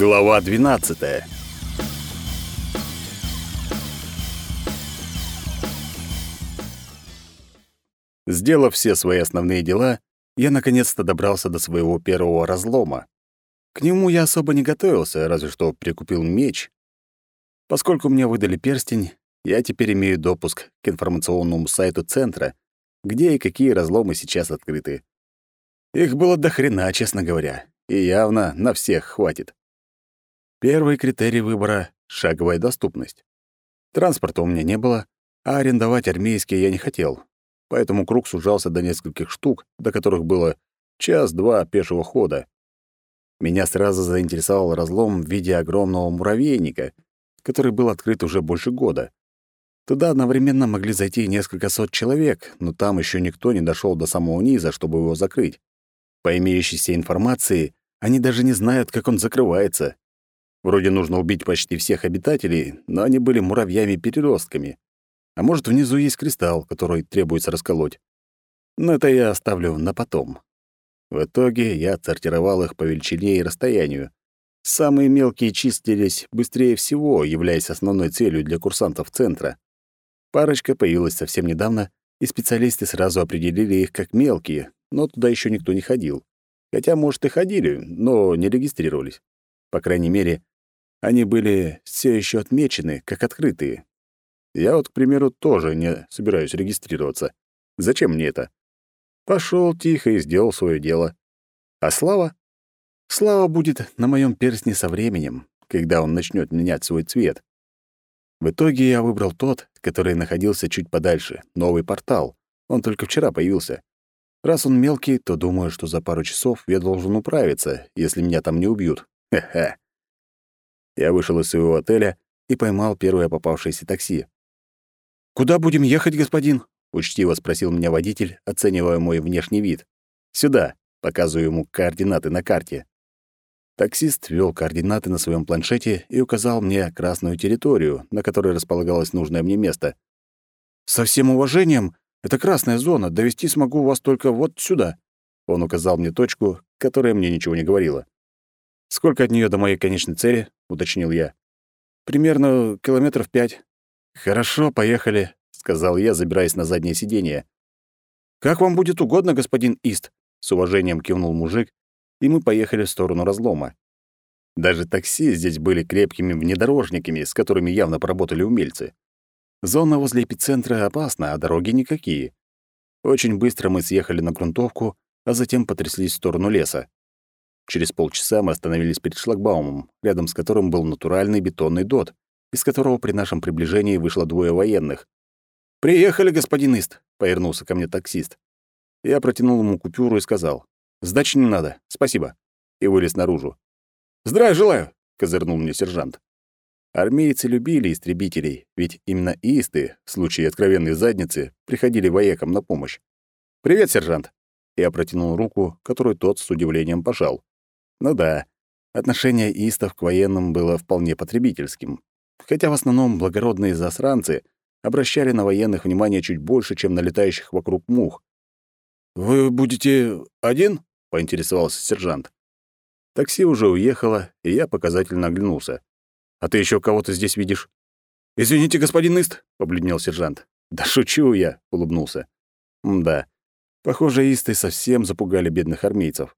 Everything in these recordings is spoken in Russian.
Глава 12. Сделав все свои основные дела, я наконец-то добрался до своего первого разлома. К нему я особо не готовился, разве что прикупил меч. Поскольку мне выдали перстень, я теперь имею допуск к информационному сайту центра, где и какие разломы сейчас открыты. Их было до хрена, честно говоря, и явно на всех хватит. Первый критерий выбора — шаговая доступность. Транспорта у меня не было, а арендовать армейский я не хотел. Поэтому круг сужался до нескольких штук, до которых было час-два пешего хода. Меня сразу заинтересовал разлом в виде огромного муравейника, который был открыт уже больше года. Туда одновременно могли зайти несколько сот человек, но там еще никто не дошел до самого низа, чтобы его закрыть. По имеющейся информации, они даже не знают, как он закрывается. Вроде нужно убить почти всех обитателей, но они были муравьями-переростками. А может, внизу есть кристалл, который требуется расколоть. Но это я оставлю на потом. В итоге я отсортировал их по величине и расстоянию. Самые мелкие чистились быстрее всего, являясь основной целью для курсантов центра. Парочка появилась совсем недавно, и специалисты сразу определили их как мелкие, но туда еще никто не ходил. Хотя, может, и ходили, но не регистрировались. По крайней мере, они были все еще отмечены как открытые. Я вот, к примеру, тоже не собираюсь регистрироваться. Зачем мне это? Пошел тихо и сделал свое дело. А слава? Слава будет на моем перстне со временем, когда он начнет менять свой цвет. В итоге я выбрал тот, который находился чуть подальше, новый портал. Он только вчера появился. Раз он мелкий, то думаю, что за пару часов я должен управиться, если меня там не убьют. Хе-хе. Я вышел из своего отеля и поймал первое попавшееся такси. «Куда будем ехать, господин?» — учтиво спросил меня водитель, оценивая мой внешний вид. «Сюда», — показываю ему координаты на карте. Таксист ввел координаты на своем планшете и указал мне красную территорию, на которой располагалось нужное мне место. «Со всем уважением, это красная зона, довести смогу вас только вот сюда». Он указал мне точку, которая мне ничего не говорила. «Сколько от нее до моей конечной цели?» — уточнил я. «Примерно километров пять». «Хорошо, поехали», — сказал я, забираясь на заднее сиденье. «Как вам будет угодно, господин Ист», — с уважением кивнул мужик, и мы поехали в сторону разлома. Даже такси здесь были крепкими внедорожниками, с которыми явно поработали умельцы. Зона возле эпицентра опасна, а дороги никакие. Очень быстро мы съехали на грунтовку, а затем потряслись в сторону леса. Через полчаса мы остановились перед шлагбаумом, рядом с которым был натуральный бетонный дот, из которого при нашем приближении вышло двое военных. «Приехали, господин Ист», — повернулся ко мне таксист. Я протянул ему купюру и сказал, «Сдачи не надо, спасибо», и вылез наружу. «Здравия желаю», — козырнул мне сержант. Армейцы любили истребителей, ведь именно исты, в случае откровенной задницы, приходили воякам на помощь. «Привет, сержант!» Я протянул руку, которую тот с удивлением пожал. Ну да, отношение истов к военным было вполне потребительским. Хотя в основном благородные засранцы обращали на военных внимание чуть больше, чем на летающих вокруг мух. «Вы будете один?» — поинтересовался сержант. Такси уже уехало, и я показательно оглянулся. «А ты еще кого-то здесь видишь?» «Извините, господин Ист», — побледнел сержант. «Да шучу я», — улыбнулся. «Да, похоже, исты совсем запугали бедных армейцев.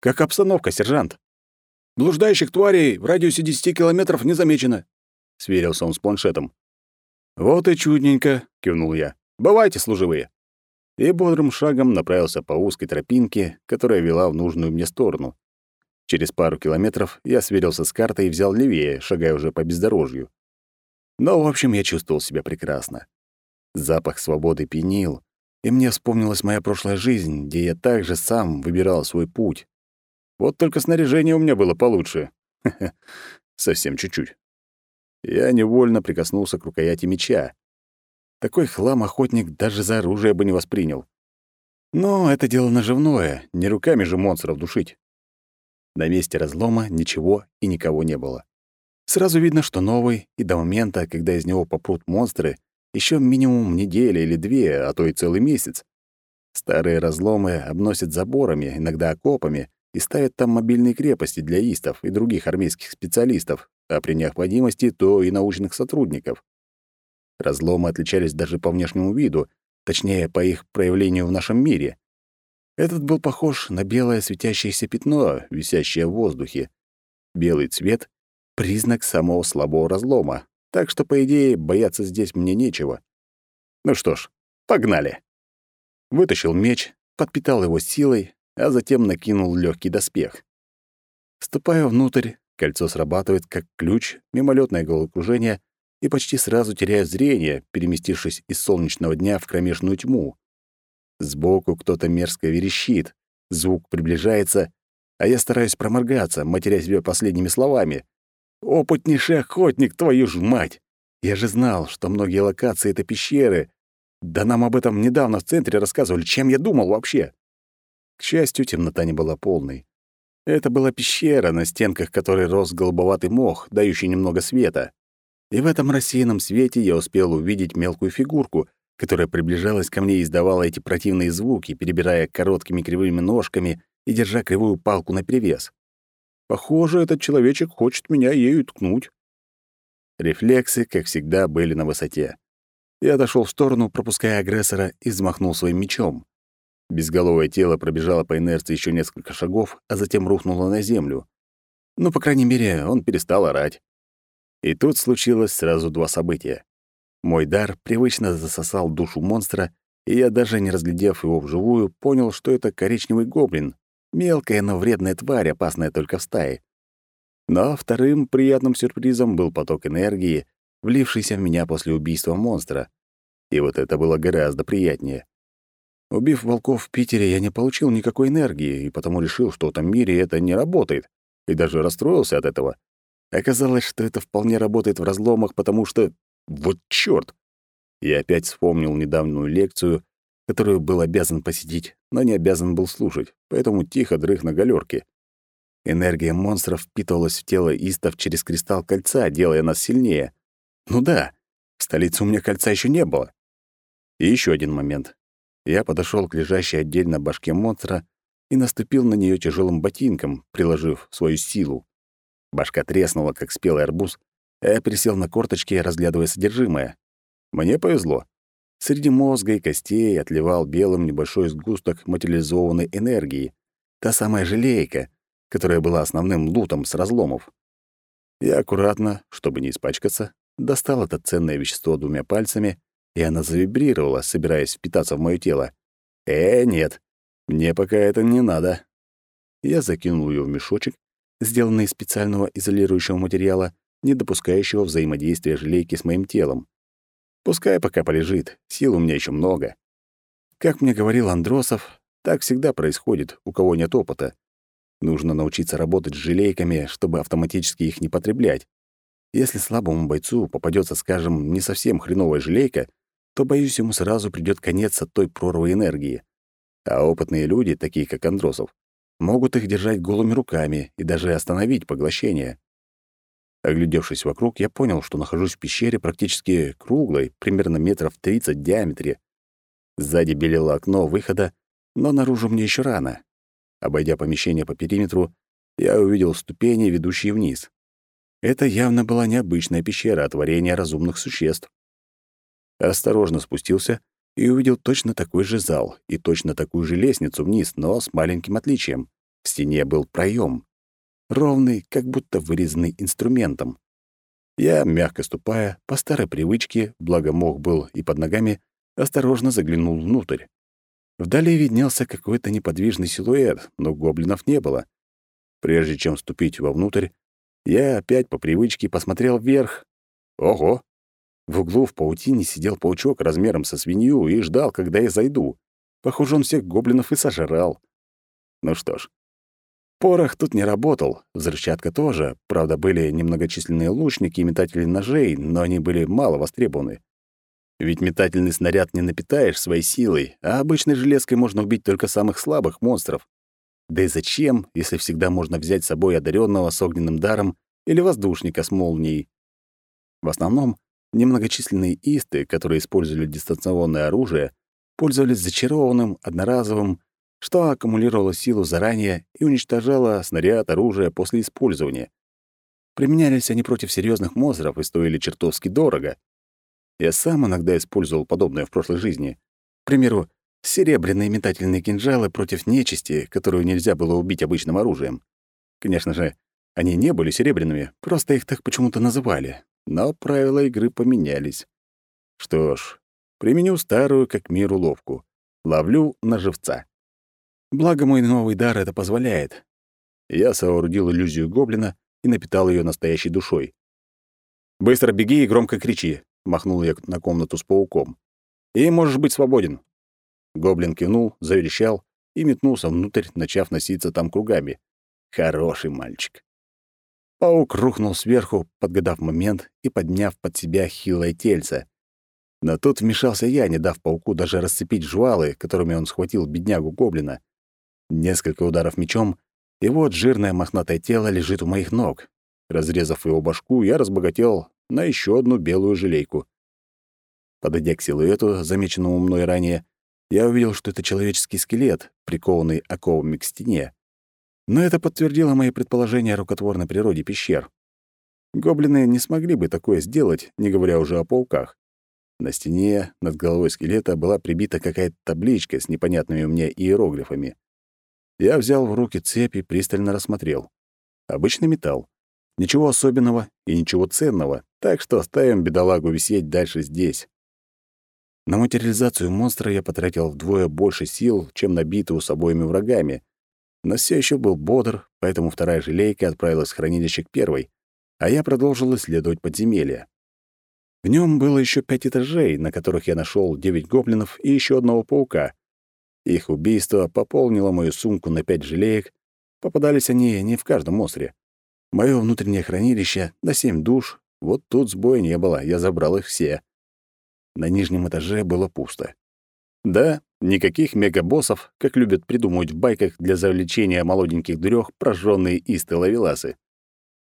«Как обстановка, сержант?» «Блуждающих тварей в радиусе 10 километров не замечено», — сверился он с планшетом. «Вот и чудненько», — кивнул я. «Бывайте, служивые». И бодрым шагом направился по узкой тропинке, которая вела в нужную мне сторону. Через пару километров я сверился с картой и взял левее, шагая уже по бездорожью. Но, в общем, я чувствовал себя прекрасно. Запах свободы пьянил, и мне вспомнилась моя прошлая жизнь, где я также сам выбирал свой путь. Вот только снаряжение у меня было получше. Совсем чуть-чуть. Я невольно прикоснулся к рукояти меча. Такой хлам охотник даже за оружие бы не воспринял. Но это дело наживное, не руками же монстров душить. На месте разлома ничего и никого не было. Сразу видно, что новый, и до момента, когда из него попрут монстры, еще минимум неделя или две, а то и целый месяц. Старые разломы обносят заборами, иногда окопами, и ставят там мобильные крепости для истов и других армейских специалистов, а при необходимости то и научных сотрудников. Разломы отличались даже по внешнему виду, точнее, по их проявлению в нашем мире. Этот был похож на белое светящееся пятно, висящее в воздухе. Белый цвет — признак самого слабого разлома, так что, по идее, бояться здесь мне нечего. Ну что ж, погнали. Вытащил меч, подпитал его силой, а затем накинул легкий доспех. Ступаю внутрь, кольцо срабатывает как ключ, мимолетное головокружение, и почти сразу теряю зрение, переместившись из солнечного дня в кромешную тьму. Сбоку кто-то мерзко верещит, звук приближается, а я стараюсь проморгаться, матеря себя последними словами. «Опытнейший охотник, твою ж мать! Я же знал, что многие локации — это пещеры. Да нам об этом недавно в центре рассказывали. Чем я думал вообще?» К счастью, темнота не была полной. Это была пещера, на стенках которой рос голубоватый мох, дающий немного света. И в этом рассеянном свете я успел увидеть мелкую фигурку, которая приближалась ко мне и издавала эти противные звуки, перебирая короткими кривыми ножками и держа кривую палку наперевес. Похоже, этот человечек хочет меня ею ткнуть. Рефлексы, как всегда, были на высоте. Я отошел в сторону, пропуская агрессора, и взмахнул своим мечом. Безголовое тело пробежало по инерции еще несколько шагов, а затем рухнуло на землю. Ну, по крайней мере, он перестал орать. И тут случилось сразу два события. Мой дар привычно засосал душу монстра, и я, даже не разглядев его вживую, понял, что это коричневый гоблин. Мелкая, но вредная тварь, опасная только в стае. Но вторым приятным сюрпризом был поток энергии, влившийся в меня после убийства монстра. И вот это было гораздо приятнее. Убив волков в Питере, я не получил никакой энергии, и потому решил, что в этом мире это не работает, и даже расстроился от этого. Оказалось, что это вполне работает в разломах, потому что... Вот чёрт! Я опять вспомнил недавнюю лекцию, которую был обязан посетить, но не обязан был слушать, поэтому тихо дрых на галерке. Энергия монстров впитывалась в тело истов через кристалл кольца, делая нас сильнее. Ну да, в столице у меня кольца еще не было. И еще один момент. Я подошел к лежащей отдельно башке монстра и наступил на нее тяжелым ботинком, приложив свою силу. Башка треснула, как спелый арбуз, а я присел на корточки, разглядывая содержимое. Мне повезло. Среди мозга и костей отливал белым небольшой сгусток материализованной энергии. Та самая желейка, которая была основным лутом с разломов. Я аккуратно, чтобы не испачкаться, достал это ценное вещество двумя пальцами, и она завибрировала, собираясь впитаться в моё тело. «Э, нет, мне пока это не надо». Я закинул её в мешочек, сделанный из специального изолирующего материала, не допускающего взаимодействия желейки с моим телом. Пускай пока полежит, сил у меня еще много. Как мне говорил Андросов, так всегда происходит, у кого нет опыта. Нужно научиться работать с желейками, чтобы автоматически их не потреблять. Если слабому бойцу попадется, скажем, не совсем хреновая желейка, то, боюсь, ему сразу придёт конец от той прорвы энергии. А опытные люди, такие как Андросов, могут их держать голыми руками и даже остановить поглощение. Оглядевшись вокруг, я понял, что нахожусь в пещере практически круглой, примерно метров 30 в диаметре. Сзади белело окно выхода, но наружу мне еще рано. Обойдя помещение по периметру, я увидел ступени, ведущие вниз. Это явно была необычная пещера, творение разумных существ. Осторожно спустился и увидел точно такой же зал и точно такую же лестницу вниз, но с маленьким отличием. В стене был проем, ровный, как будто вырезанный инструментом. Я, мягко ступая, по старой привычке, благо мох был и под ногами, осторожно заглянул внутрь. Вдали виднелся какой-то неподвижный силуэт, но гоблинов не было. Прежде чем ступить вовнутрь, я опять по привычке посмотрел вверх. Ого! В углу в паутине сидел паучок размером со свинью и ждал, когда я зайду. Похоже, он всех гоблинов и сожрал. Ну что ж, порох тут не работал, взрывчатка тоже. Правда, были немногочисленные лучники и метатели ножей, но они были мало востребованы. Ведь метательный снаряд не напитаешь своей силой, а обычной железкой можно убить только самых слабых монстров. Да и зачем, если всегда можно взять с собой одаренного с огненным даром или воздушника с молнией? В основном Немногочисленные исты, которые использовали дистанционное оружие, пользовались зачарованным, одноразовым что аккумулировало силу заранее и уничтожало снаряд, оружие после использования. Применялись они против серьезных монстров и стоили чертовски дорого. Я сам иногда использовал подобное в прошлой жизни. К примеру, серебряные метательные кинжалы против нечисти, которую нельзя было убить обычным оружием. Конечно же, они не были серебряными, просто их так почему-то называли. Но правила игры поменялись. Что ж, применю старую как мир уловку. Ловлю на живца. Благо мой новый дар это позволяет. Я соорудил иллюзию гоблина и напитал ее настоящей душой. «Быстро беги и громко кричи», — махнул я на комнату с пауком. «И можешь быть свободен». Гоблин кивнул, заверещал и метнулся внутрь, начав носиться там кругами. Хороший мальчик. Паук рухнул сверху, подгадав момент и подняв под себя хилое тельце. Но тут вмешался я, не дав пауку даже расцепить жвалы, которыми он схватил беднягу-гоблина. Несколько ударов мечом, и вот жирное мохнатое тело лежит у моих ног. Разрезав его башку, я разбогател на еще одну белую желейку. Подойдя к силуэту, замеченному мной ранее, я увидел, что это человеческий скелет, прикованный оковами к стене. Но это подтвердило мои предположения о рукотворной природе пещер. Гоблины не смогли бы такое сделать, не говоря уже о пауках. На стене над головой скелета была прибита какая-то табличка с непонятными мне иероглифами. Я взял в руки цепь и пристально рассмотрел. Обычный металл. Ничего особенного и ничего ценного, так что оставим бедолагу висеть дальше здесь. На материализацию монстра я потратил вдвое больше сил, чем на битву с обоими врагами, но все еще был бодр, поэтому вторая желейка отправилась в хранилище к первой, а я продолжил исследовать подземелье. В нем было еще пять этажей, на которых я нашел девять гоблинов и еще одного паука, их убийство пополнило мою сумку на пять желеек. Попадались они не в каждом монстре. Моё внутреннее хранилище на семь душ. Вот тут сбоя не было, я забрал их все. На нижнем этаже было пусто. Да, никаких мегабоссов, как любят придумывать в байках для завлечения молоденьких дурёх прожжённые исты-лавеласы.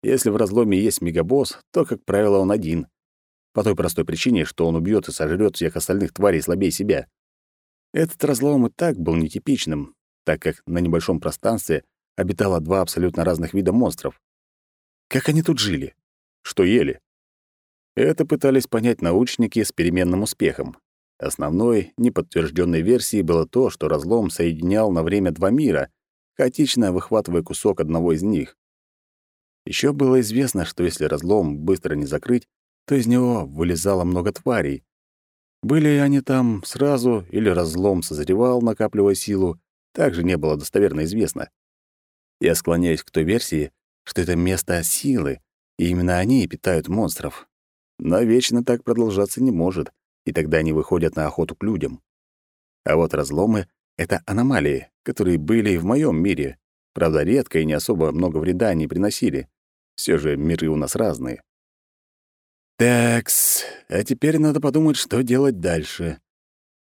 Если в разломе есть мегабосс, то, как правило, он один. По той простой причине, что он убьёт и сожрёт всех остальных тварей слабее себя. Этот разлом и так был нетипичным, так как на небольшом пространстве обитало два абсолютно разных вида монстров. Как они тут жили? Что ели? Это пытались понять научники с переменным успехом. Основной, неподтвержденной версией было то, что разлом соединял на время два мира, хаотично выхватывая кусок одного из них. Еще было известно, что если разлом быстро не закрыть, то из него вылезало много тварей, были они там сразу или разлом созревал, накапливая силу, также не было достоверно известно. Я склоняюсь к той версии, что это место силы, и именно они питают монстров. Но вечно так продолжаться не может, и тогда они выходят на охоту к людям. А вот разломы — это аномалии, которые были и в моем мире. Правда, редко и не особо много вреда они приносили. Все же миры у нас разные. Такс, а теперь надо подумать, что делать дальше.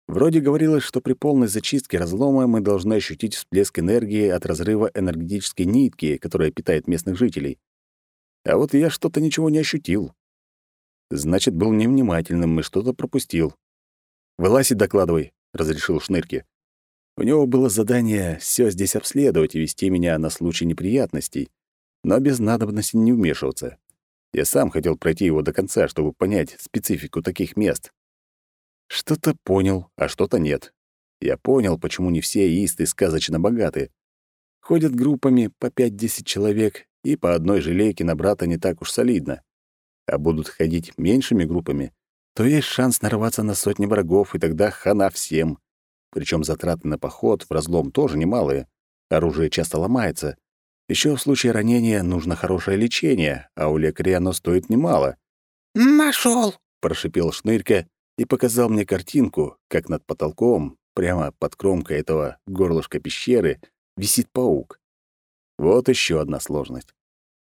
Вроде говорилось, что при полной зачистке разлома мы должны ощутить всплеск энергии от разрыва энергетической нитки, которая питает местных жителей. А вот я что-то ничего не ощутил. Значит, был невнимательным и что-то пропустил. «Вылазь и докладывай», — разрешил Шнырки. У него было задание все здесь обследовать и вести меня на случай неприятностей, но без надобности не вмешиваться. Я сам хотел пройти его до конца, чтобы понять специфику таких мест. Что-то понял, а что-то нет. Я понял, почему не все исты сказочно богаты. Ходят группами по 5-10 человек, и по одной желейке на брата не так уж солидно. А будут ходить меньшими группами, то есть шанс нарваться на сотни врагов, и тогда хана всем. Причем затраты на поход в разлом тоже немалые. Оружие часто ломается, еще в случае ранения нужно хорошее лечение, а у лекаря оно стоит немало. Нашел! прошипел Шнырька и показал мне картинку, как над потолком, прямо под кромкой этого горлышка пещеры, висит паук. Вот еще одна сложность.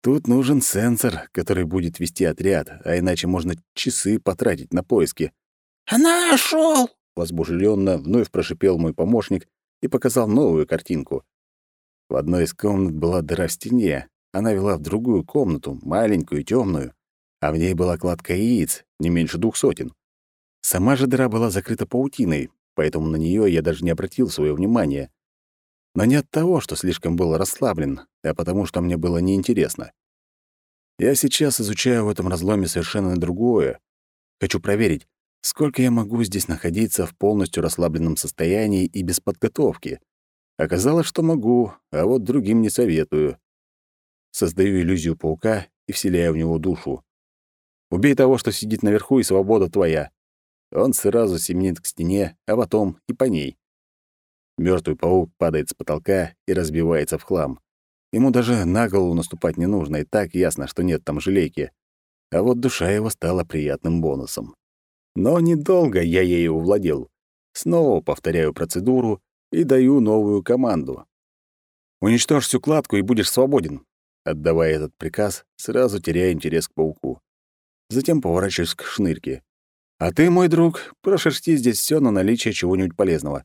Тут нужен сенсор, который будет вести отряд, а иначе можно часы потратить на поиски. «Нашел!» — возбужденно вновь прошипел мой помощник и показал новую картинку. В одной из комнат была дыра в стене. Она вела в другую комнату, маленькую и темную, а в ней была кладка яиц, не меньше двух сотен. Сама же дыра была закрыта паутиной, поэтому на нее я даже не обратил свое внимание. Но не от того, что слишком был расслаблен, а потому что мне было неинтересно. Я сейчас изучаю в этом разломе совершенно другое. Хочу проверить, сколько я могу здесь находиться в полностью расслабленном состоянии и без подготовки. Оказалось, что могу, а вот другим не советую. Создаю иллюзию паука и вселяю в него душу. Убей того, что сидит наверху, и свобода твоя. Он сразу семенит к стене, а потом и по ней. Мертвый паук падает с потолка и разбивается в хлам. Ему даже на голову наступать не нужно, и так ясно, что нет там желейки. А вот душа его стала приятным бонусом. Но недолго я ею владел. Снова повторяю процедуру и даю новую команду. «Уничтожь всю кладку и будешь свободен», Отдавая этот приказ, сразу теряя интерес к пауку. Затем поворачиваюсь к шнырке. «А ты, мой друг, прошерсти здесь все на наличие чего-нибудь полезного.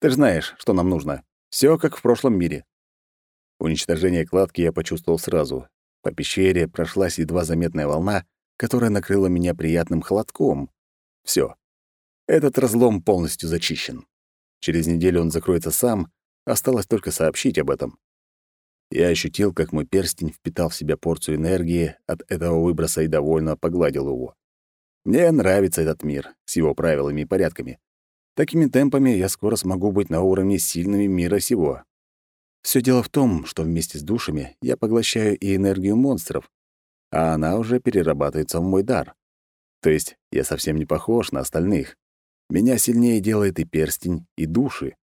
Ты же знаешь, что нам нужно. Все как в прошлом мире». Уничтожение кладки я почувствовал сразу. По пещере прошлась едва заметная волна, которая накрыла меня приятным холодком. Все. Этот разлом полностью зачищен. Через неделю он закроется сам, осталось только сообщить об этом. Я ощутил, как мой перстень впитал в себя порцию энергии от этого выброса и довольно погладил его. Мне нравится этот мир с его правилами и порядками. Такими темпами я скоро смогу быть на уровне сильными мира сего. Все дело в том, что вместе с душами я поглощаю и энергию монстров, а она уже перерабатывается в мой дар. То есть я совсем не похож на остальных. Меня сильнее делает и перстень, и души.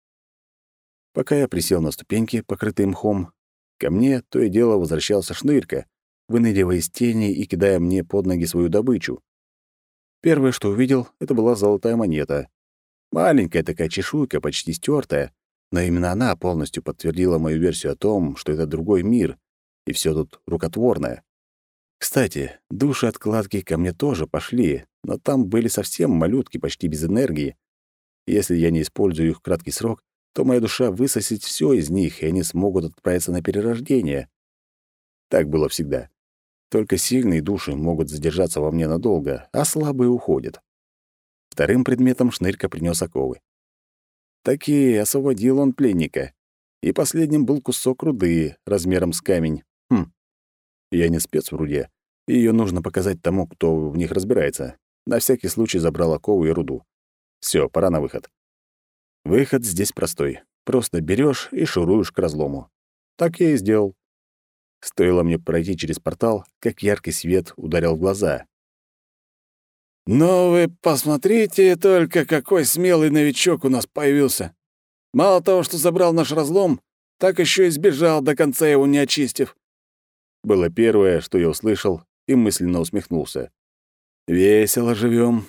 Пока я присел на ступеньки, покрытые мхом, ко мне то и дело возвращался шнырька, выныривая из тени и кидая мне под ноги свою добычу. Первое, что увидел, это была золотая монета. Маленькая такая чешуйка, почти стертая, но именно она полностью подтвердила мою версию о том, что это другой мир, и все тут рукотворное. Кстати, души откладки ко мне тоже пошли, но там были совсем малютки, почти без энергии. Если я не использую их в краткий срок, то моя душа высосет все из них, и они смогут отправиться на перерождение. Так было всегда. Только сильные души могут задержаться во мне надолго, а слабые уходят. Вторым предметом шнырька принес оковы. Такие освободил он пленника. И последним был кусок руды размером с камень. Хм. Я не спец в руде. Ее нужно показать тому, кто в них разбирается. На всякий случай забрал окову и руду. Все, пора на выход. Выход здесь простой. Просто берешь и шуруешь к разлому. Так я и сделал. Стоило мне пройти через портал, как яркий свет ударил в глаза. «Ну вы посмотрите только, какой смелый новичок у нас появился. Мало того, что забрал наш разлом, так еще и сбежал, до конца его не очистив». Было первое, что я услышал, и мысленно усмехнулся. «Весело живем.